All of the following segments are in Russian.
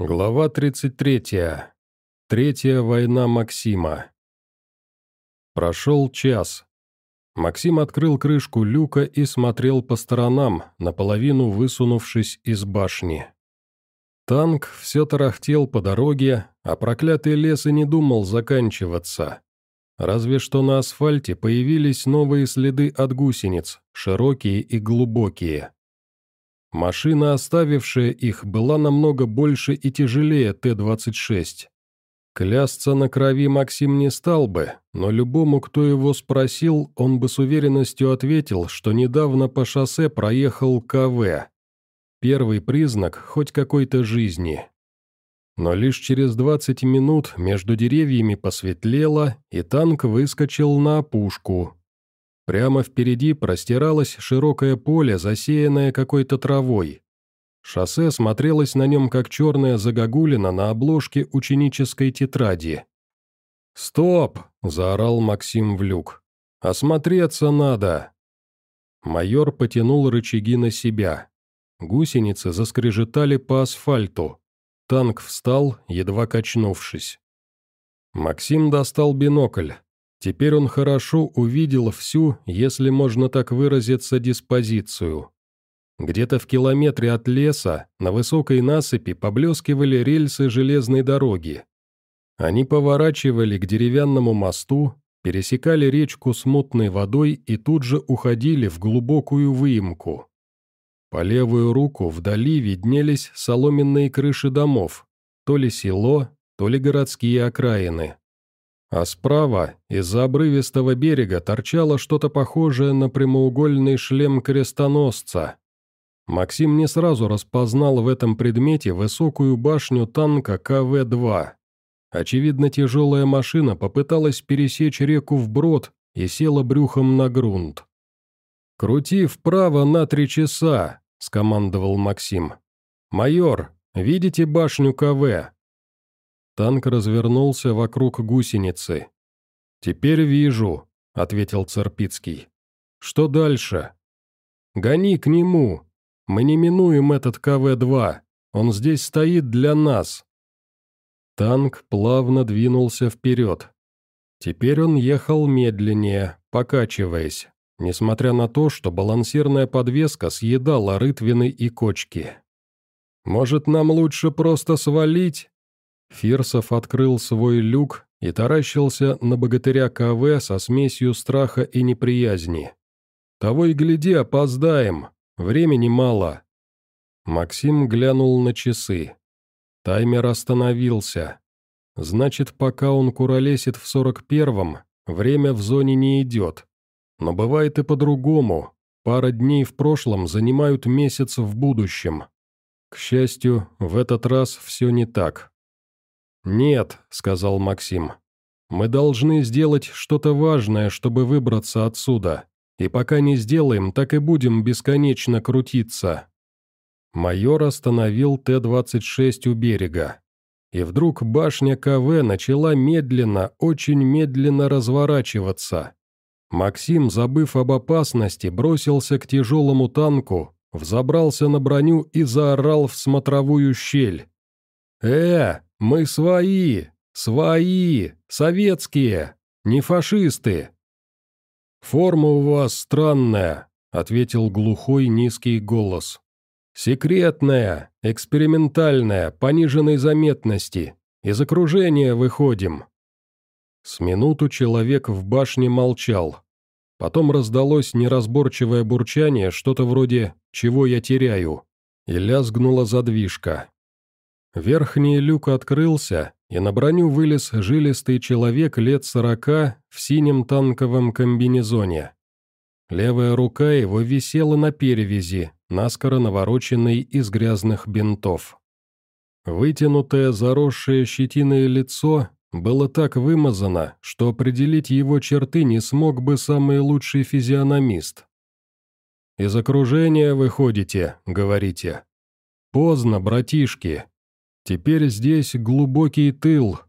Глава 33. Третья война Максима. Прошел час. Максим открыл крышку люка и смотрел по сторонам, наполовину высунувшись из башни. Танк все тарахтел по дороге, а проклятый лес и не думал заканчиваться. Разве что на асфальте появились новые следы от гусениц, широкие и глубокие. Машина, оставившая их, была намного больше и тяжелее Т-26. Клясться на крови Максим не стал бы, но любому, кто его спросил, он бы с уверенностью ответил, что недавно по шоссе проехал КВ. Первый признак хоть какой-то жизни. Но лишь через 20 минут между деревьями посветлело, и танк выскочил на опушку, Прямо впереди простиралось широкое поле, засеянное какой-то травой. Шоссе смотрелось на нем, как черная загогулина на обложке ученической тетради. «Стоп!» – заорал Максим в люк. «Осмотреться надо!» Майор потянул рычаги на себя. Гусеницы заскрежетали по асфальту. Танк встал, едва качнувшись. Максим достал бинокль. Теперь он хорошо увидел всю, если можно так выразиться, диспозицию. Где-то в километре от леса, на высокой насыпи, поблескивали рельсы железной дороги. Они поворачивали к деревянному мосту, пересекали речку с мутной водой и тут же уходили в глубокую выемку. По левую руку вдали виднелись соломенные крыши домов, то ли село, то ли городские окраины. А справа, из-за обрывистого берега, торчало что-то похожее на прямоугольный шлем крестоносца. Максим не сразу распознал в этом предмете высокую башню танка КВ-2. Очевидно, тяжелая машина попыталась пересечь реку вброд и села брюхом на грунт. «Крути вправо на три часа», — скомандовал Максим. «Майор, видите башню КВ? Танк развернулся вокруг гусеницы. «Теперь вижу», — ответил Царпицкий. «Что дальше?» «Гони к нему. Мы не минуем этот КВ-2. Он здесь стоит для нас». Танк плавно двинулся вперед. Теперь он ехал медленнее, покачиваясь, несмотря на то, что балансирная подвеска съедала рытвины и кочки. «Может, нам лучше просто свалить?» Фирсов открыл свой люк и таращился на богатыря КВ со смесью страха и неприязни. «Того и гляди, опоздаем. Времени мало». Максим глянул на часы. Таймер остановился. Значит, пока он куролесит в сорок первом, время в зоне не идет. Но бывает и по-другому. Пара дней в прошлом занимают месяц в будущем. К счастью, в этот раз все не так. «Нет», — сказал Максим. «Мы должны сделать что-то важное, чтобы выбраться отсюда. И пока не сделаем, так и будем бесконечно крутиться». Майор остановил Т-26 у берега. И вдруг башня КВ начала медленно, очень медленно разворачиваться. Максим, забыв об опасности, бросился к тяжелому танку, взобрался на броню и заорал в смотровую щель. «Э, мы свои, свои, советские, не фашисты!» «Форма у вас странная», — ответил глухой низкий голос. «Секретная, экспериментальная, пониженной заметности. Из окружения выходим». С минуту человек в башне молчал. Потом раздалось неразборчивое бурчание, что-то вроде «чего я теряю», и лязгнула задвижка. Верхний люк открылся, и на броню вылез жилистый человек лет сорока в синем танковом комбинезоне. Левая рука его висела на перевязи, наскоро навороченной из грязных бинтов. Вытянутое, заросшее щетиной лицо было так вымазано, что определить его черты не смог бы самый лучший физиономист. «Из окружения выходите», — говорите. «Поздно, братишки, Теперь здесь глубокий тыл.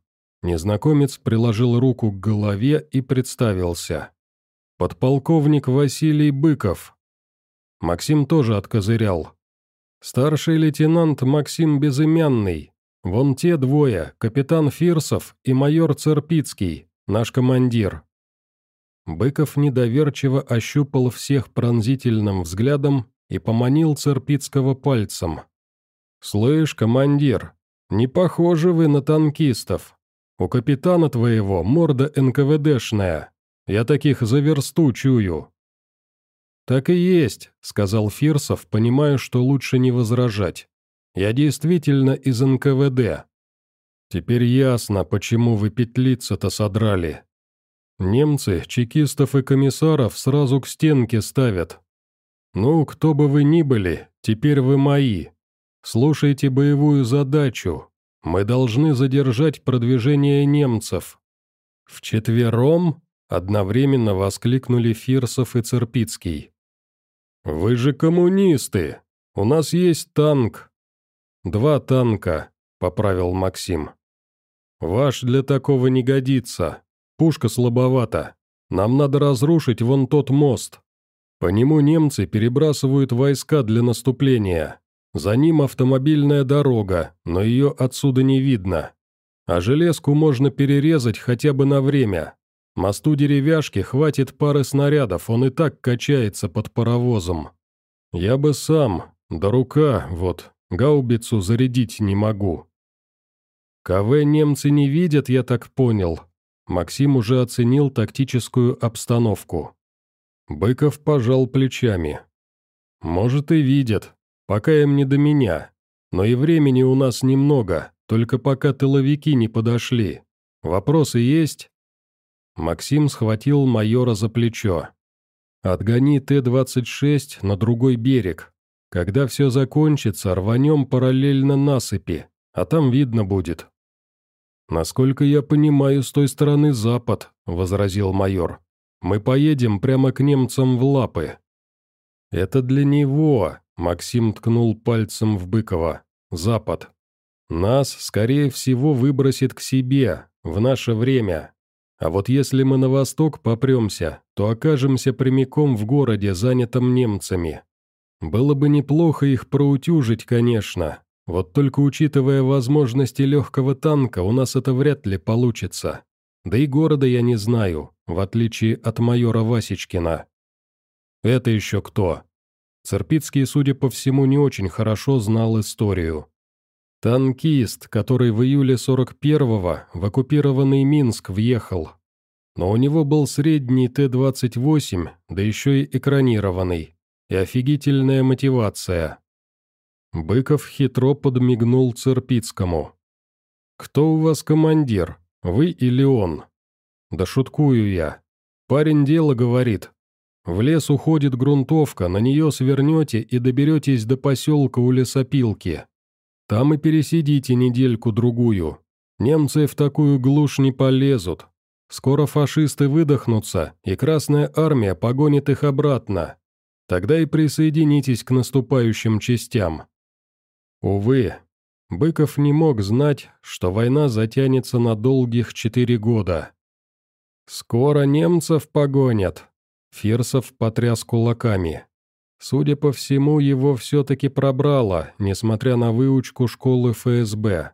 Незнакомец приложил руку к голове и представился. Подполковник Василий Быков. Максим тоже откозырял. Старший лейтенант Максим Безымянный. Вон те двое, капитан Фирсов и майор Церпицкий, наш командир». Быков недоверчиво ощупал всех пронзительным взглядом и поманил Церпицкого пальцем. «Слышь, командир, не похожи вы на танкистов. У капитана твоего морда НКВДшная. Я таких за версту чую». «Так и есть», — сказал Фирсов, понимая, что лучше не возражать. «Я действительно из НКВД. Теперь ясно, почему вы петлицы-то содрали. Немцы чекистов и комиссаров сразу к стенке ставят. Ну, кто бы вы ни были, теперь вы мои. Слушайте боевую задачу. Мы должны задержать продвижение немцев. Вчетвером одновременно воскликнули Фирсов и Церпицкий. «Вы же коммунисты! У нас есть танк!» «Два танка», — поправил Максим. «Ваш для такого не годится. Пушка слабовата. Нам надо разрушить вон тот мост. По нему немцы перебрасывают войска для наступления. За ним автомобильная дорога, но ее отсюда не видно. А железку можно перерезать хотя бы на время. Мосту деревяшки хватит пары снарядов, он и так качается под паровозом. Я бы сам, да рука, вот, гаубицу зарядить не могу. КВ немцы не видят, я так понял, Максим уже оценил тактическую обстановку. Быков пожал плечами. «Может, и видят, пока им не до меня. Но и времени у нас немного, только пока тыловики не подошли. Вопросы есть?» Максим схватил майора за плечо. «Отгони Т-26 на другой берег. Когда все закончится, рванем параллельно насыпи, а там видно будет, «Насколько я понимаю, с той стороны запад», — возразил майор. «Мы поедем прямо к немцам в лапы». «Это для него», — Максим ткнул пальцем в Быкова. «Запад. Нас, скорее всего, выбросит к себе, в наше время. А вот если мы на восток попремся, то окажемся прямиком в городе, занятом немцами. Было бы неплохо их проутюжить, конечно, вот только учитывая возможности легкого танка, у нас это вряд ли получится. Да и города я не знаю, в отличие от майора Васечкина. Это еще кто? Церпицкий, судя по всему, не очень хорошо знал историю. Танкист, который в июле 41-го в оккупированный Минск въехал. Но у него был средний Т-28, да еще и экранированный. И офигительная мотивация. Быков хитро подмигнул Церпицкому. «Кто у вас командир, вы или он?» «Да шуткую я. Парень дело говорит. В лес уходит грунтовка, на нее свернете и доберетесь до поселка у лесопилки. Там и пересидите недельку-другую. Немцы в такую глушь не полезут. Скоро фашисты выдохнутся, и Красная Армия погонит их обратно. Тогда и присоединитесь к наступающим частям. Увы, Быков не мог знать, что война затянется на долгих четыре года. «Скоро немцев погонят», — Фирсов потряс кулаками. Судя по всему, его все-таки пробрало, несмотря на выучку школы ФСБ.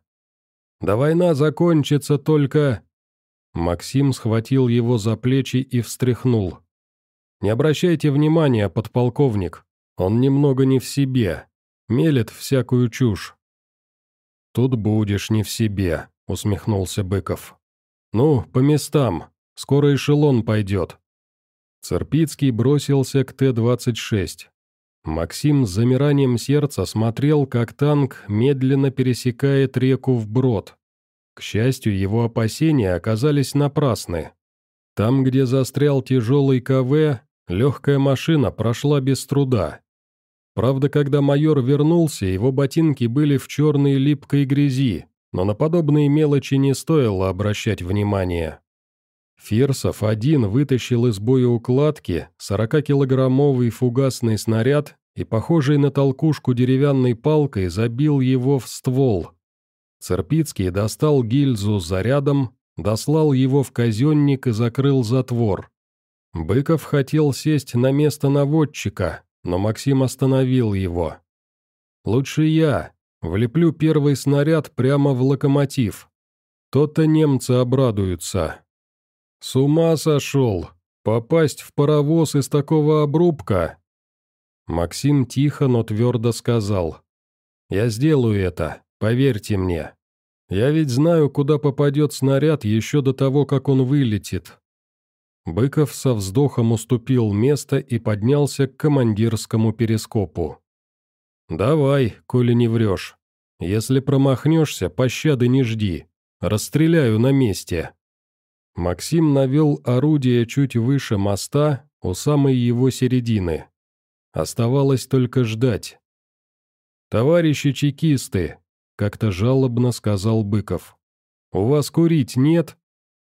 «Да война закончится только...» Максим схватил его за плечи и встряхнул. «Не обращайте внимания, подполковник, он немного не в себе. Мелет всякую чушь». «Тут будешь не в себе», — усмехнулся Быков. «Ну, по местам. Скоро эшелон пойдет». Церпицкий бросился к Т-26. Максим с замиранием сердца смотрел, как танк медленно пересекает реку вброд. К счастью, его опасения оказались напрасны. Там, где застрял тяжелый КВ, легкая машина прошла без труда. Правда, когда майор вернулся, его ботинки были в черной липкой грязи, но на подобные мелочи не стоило обращать внимание. Фирсов один вытащил из боеукладки 40-килограммовый фугасный снаряд и, похожий на толкушку деревянной палкой, забил его в ствол. Церпицкий достал гильзу с зарядом, дослал его в казенник и закрыл затвор. Быков хотел сесть на место наводчика, но Максим остановил его. «Лучше я. Влеплю первый снаряд прямо в локомотив. То-то немцы обрадуются. С ума сошел! Попасть в паровоз из такого обрубка? Максим тихо, но твердо сказал. «Я сделаю это, поверьте мне. Я ведь знаю, куда попадет снаряд еще до того, как он вылетит». Быков со вздохом уступил место и поднялся к командирскому перископу. «Давай, коли не врешь. Если промахнешься, пощады не жди. Расстреляю на месте». Максим навел орудие чуть выше моста, у самой его середины. Оставалось только ждать. «Товарищи чекисты», — как-то жалобно сказал Быков. «У вас курить нет?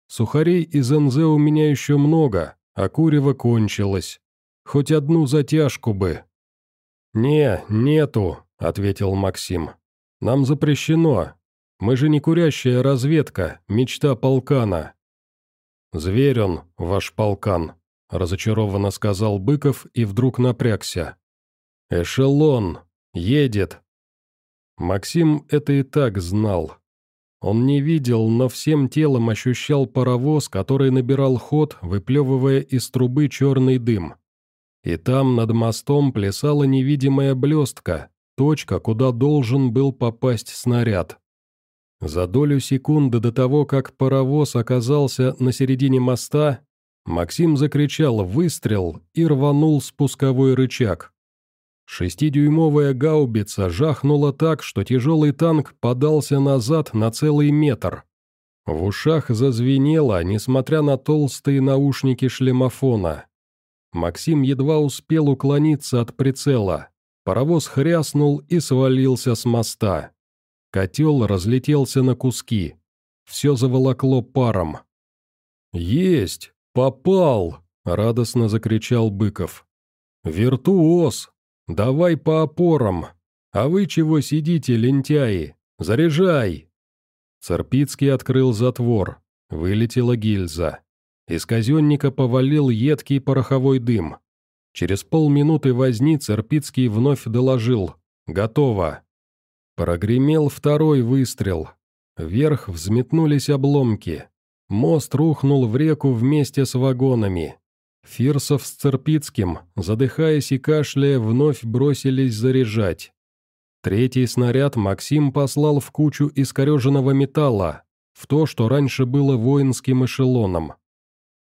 Сухарей из НЗ у меня еще много, а курево кончилось. Хоть одну затяжку бы». «Не, нету», — ответил Максим. «Нам запрещено. Мы же не курящая разведка, мечта полкана». «Зверь он, ваш полкан», — разочарованно сказал Быков и вдруг напрягся. «Эшелон! Едет!» Максим это и так знал. Он не видел, но всем телом ощущал паровоз, который набирал ход, выплевывая из трубы черный дым. И там, над мостом, плясала невидимая блестка, точка, куда должен был попасть снаряд. За долю секунды до того, как паровоз оказался на середине моста, Максим закричал «Выстрел!» и рванул спусковой рычаг. Шестидюймовая гаубица жахнула так, что тяжелый танк подался назад на целый метр. В ушах зазвенело, несмотря на толстые наушники шлемофона. Максим едва успел уклониться от прицела. Паровоз хряснул и свалился с моста. Котел разлетелся на куски. Все заволокло паром. «Есть! Попал!» — радостно закричал Быков. «Виртуоз! Давай по опорам! А вы чего сидите, лентяи? Заряжай!» Царпицкий открыл затвор. Вылетела гильза. Из казенника повалил едкий пороховой дым. Через полминуты возни Царпицкий вновь доложил. «Готово!» Прогремел второй выстрел. Вверх взметнулись обломки. Мост рухнул в реку вместе с вагонами. Фирсов с Церпицким, задыхаясь и кашляя, вновь бросились заряжать. Третий снаряд Максим послал в кучу искореженного металла, в то, что раньше было воинским эшелоном.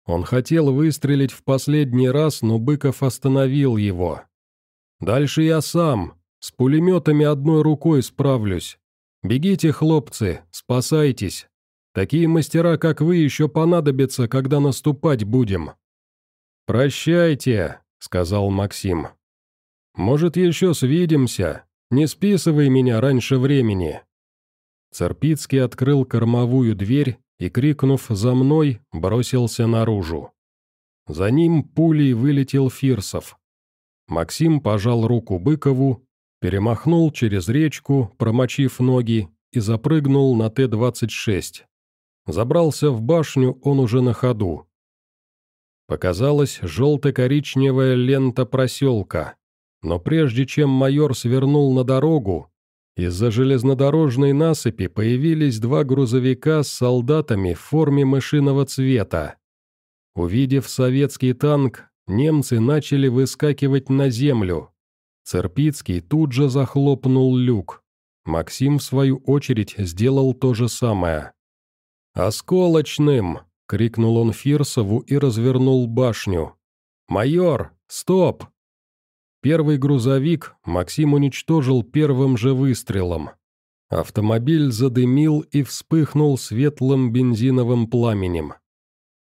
Он хотел выстрелить в последний раз, но Быков остановил его. «Дальше я сам», с пулеметами одной рукой справлюсь. Бегите, хлопцы, спасайтесь. Такие мастера, как вы, еще понадобятся, когда наступать будем». «Прощайте», — сказал Максим. «Может, еще свидимся? Не списывай меня раньше времени». Церпицкий открыл кормовую дверь и, крикнув «За мной!», бросился наружу. За ним пулей вылетел Фирсов. Максим пожал руку Быкову Перемахнул через речку, промочив ноги, и запрыгнул на Т-26. Забрался в башню он уже на ходу. Показалась желто-коричневая лента проселка, но прежде чем майор свернул на дорогу, из-за железнодорожной насыпи появились два грузовика с солдатами в форме мышиного цвета. Увидев советский танк, немцы начали выскакивать на землю, Церпицкий тут же захлопнул люк. Максим, в свою очередь, сделал то же самое. «Осколочным!» — крикнул он Фирсову и развернул башню. «Майор, стоп!» Первый грузовик Максим уничтожил первым же выстрелом. Автомобиль задымил и вспыхнул светлым бензиновым пламенем.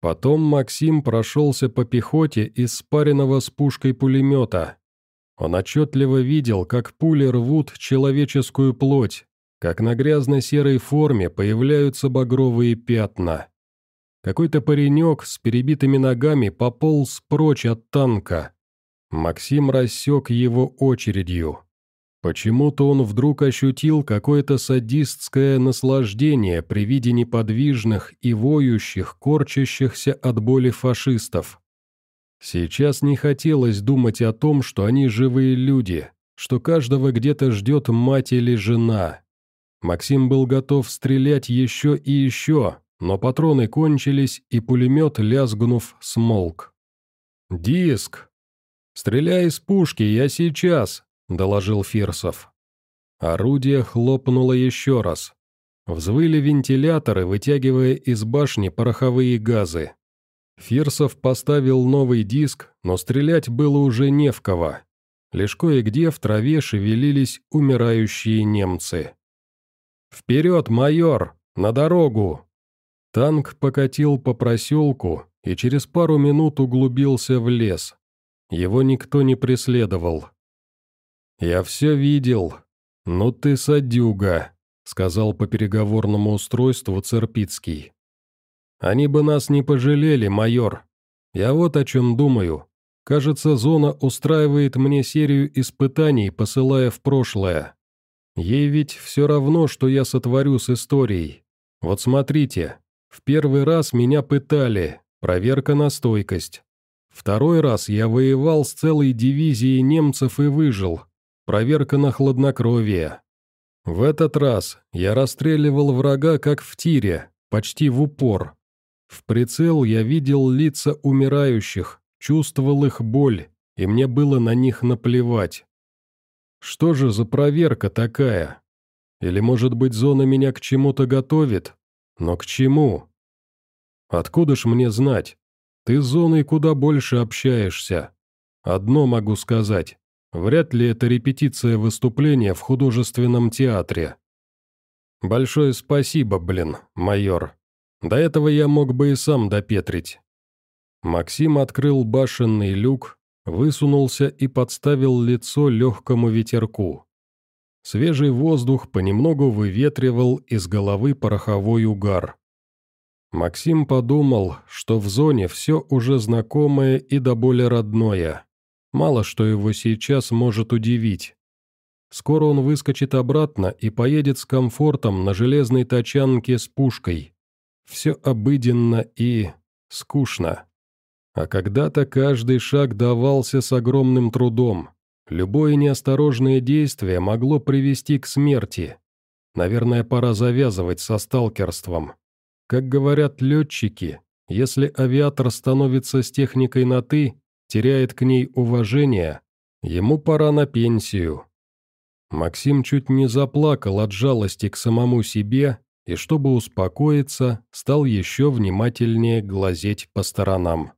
Потом Максим прошелся по пехоте из спаренного с пушкой пулемета, он отчетливо видел, как пули рвут человеческую плоть, как на грязно-серой форме появляются багровые пятна. Какой-то паренек с перебитыми ногами пополз прочь от танка. Максим рассек его очередью. Почему-то он вдруг ощутил какое-то садистское наслаждение при виде неподвижных и воющих, корчащихся от боли фашистов. Сейчас не хотелось думать о том, что они живые люди, что каждого где-то ждет мать или жена. Максим был готов стрелять еще и еще, но патроны кончились, и пулемет, лязгнув, смолк. «Диск!» «Стреляй из пушки, я сейчас!» — доложил Фирсов. Орудие хлопнуло еще раз. Взвыли вентиляторы, вытягивая из башни пороховые газы. Фирсов поставил новый диск, но стрелять было уже не в кого. Лишь кое-где в траве шевелились умирающие немцы. «Вперед, майор! На дорогу!» Танк покатил по проселку и через пару минут углубился в лес. Его никто не преследовал. «Я все видел. Ну ты садюга», — сказал по переговорному устройству Церпицкий. «Они бы нас не пожалели, майор. Я вот о чем думаю. Кажется, зона устраивает мне серию испытаний, посылая в прошлое. Ей ведь все равно, что я сотворю с историей. Вот смотрите, в первый раз меня пытали, проверка на стойкость. Второй раз я воевал с целой дивизией немцев и выжил, проверка на хладнокровие. В этот раз я расстреливал врага как в тире, почти в упор. В прицел я видел лица умирающих, чувствовал их боль, и мне было на них наплевать. Что же за проверка такая? Или, может быть, зона меня к чему-то готовит? Но к чему? Откуда ж мне знать? Ты с зоной куда больше общаешься. Одно могу сказать. Вряд ли это репетиция выступления в художественном театре. Большое спасибо, блин, майор. До этого я мог бы и сам допетрить. Максим открыл башенный люк, высунулся и подставил лицо легкому ветерку. Свежий воздух понемногу выветривал из головы пороховой угар. Максим подумал, что в зоне все уже знакомое и до боли родное. Мало что его сейчас может удивить. Скоро он выскочит обратно и поедет с комфортом на железной тачанке с пушкой. Все обыденно и... скучно. А когда-то каждый шаг давался с огромным трудом. Любое неосторожное действие могло привести к смерти. Наверное, пора завязывать со сталкерством. Как говорят летчики, если авиатор становится с техникой на «ты», теряет к ней уважение, ему пора на пенсию. Максим чуть не заплакал от жалости к самому себе и, чтобы успокоиться, стал еще внимательнее глазеть по сторонам.